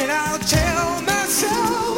and I'll tell myself.